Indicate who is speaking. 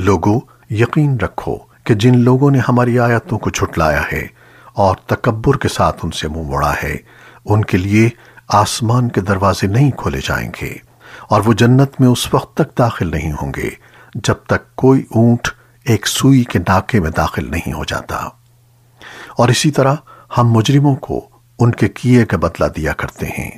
Speaker 1: لوگو، یقین رکھو کہ جن لوگوں نے ہماری آیتوں کو جھٹلایا ہے اور تکبر کے ساتھ ان سے منہ موڑا ہے، ان کے لیے آسمان کے دروازے نہیں کھولے جائیں گے اور وہ جنت میں اس وقت تک داخل نہیں ہوں گے جب تک کوئی اونٹ ایک سوئی کے ناکے میں داخل نہیں ہو جاتا۔ اور اسی طرح ہم مجرموں کو ان کے کیے کا بدلہ دیا کرتے ہیں۔